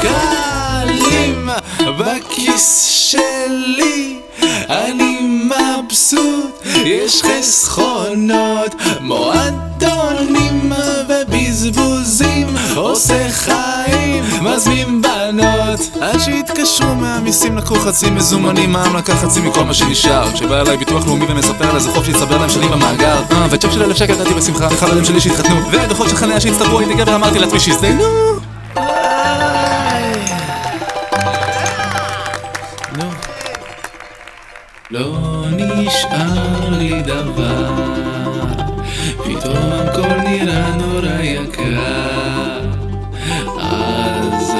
שקלים בכיס שלי אני מבסוט, יש חסכונות, מועדונים ובזבוזים, עושה חיים, מזמין בנות. עד שהתקשרו מהמיסים לקחו חצי מזומנים, מע"מ לקח חצי מכל מה שנשאר. כשבא אליי ביטוח לאומי ומספר על איזה חוב שהצטבר להם שנים במאגר. אה, וצ'ק של אלף שקל נתתי בשמחה, לחברים שלי שהתחתנו, ודוחות של חניה שהצטברו, הייתי גבר אמרתי לעצמי שיזדיינו. לא נשאר לי דבר, פתאום הכל נראה נורא יקר. אז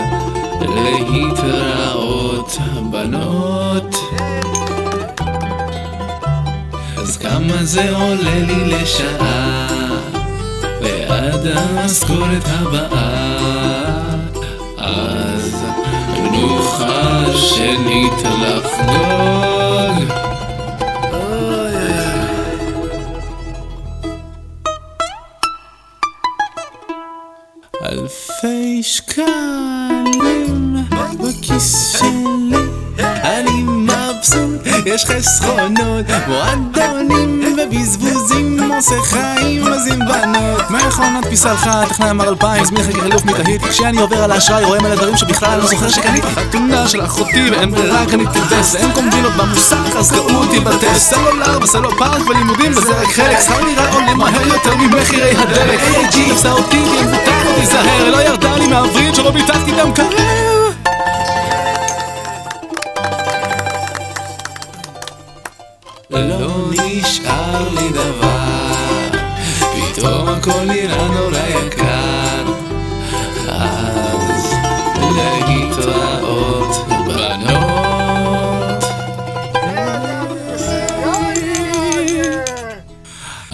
להתראות בנות. אז כמה זה עולה לי לשעה, ועד המשכורת הבאה. אז נוכל שנית אלפי שקלים בכיס שלי, אני מבסוט, יש חסכונות, מועדונים ובזבוזים, עושה חיים, מזין בנות. מכונת פיסה הלכה, טכנאי אמר אלפיים, הזמין חקר חילוף מתהית, כשאני עובר על האשראי רואה מלא דברים שבכלל לא זוכר שקניתי. חתונה של אחותי ואין ברירה קניתי טסט, אין קומבינות במוסך אז גאו אותי בטסט. סלולר וסלו פארק ולימודים וזה רק חלק, שכר דירה עולה מהר יותר ממחירי הדלק. AIG עשה אותי ומבוטח תיזהר, מהווריד שלא ביטחתי את המקרר. לא נשאר לי דבר, פתאום הכל נראה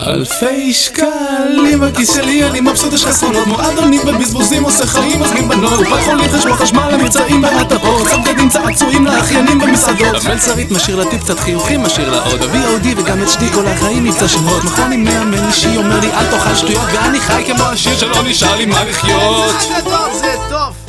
אלפי שקלים בכיס שלי, אני מבסוט, יש חסרונות מועדונים ובזבוזים, עושה חיים, מזמין בנות קופת חולים, חשבון חשמל, למבצעים בהטבות צו בגדים, צעצועים לאחיינים במסעדות. המלצרית משאיר לה טיפ, קצת חיוכים, משאיר לה עוד. ה-VOD וגם את שתי כל החיים, מבצע של הוט מכון עם מאמן אישי אומר לי אל תאכל שטויות ואני חי כמו השיר שלא נשאר לי מה לחיות. זה טוב, זה טוב.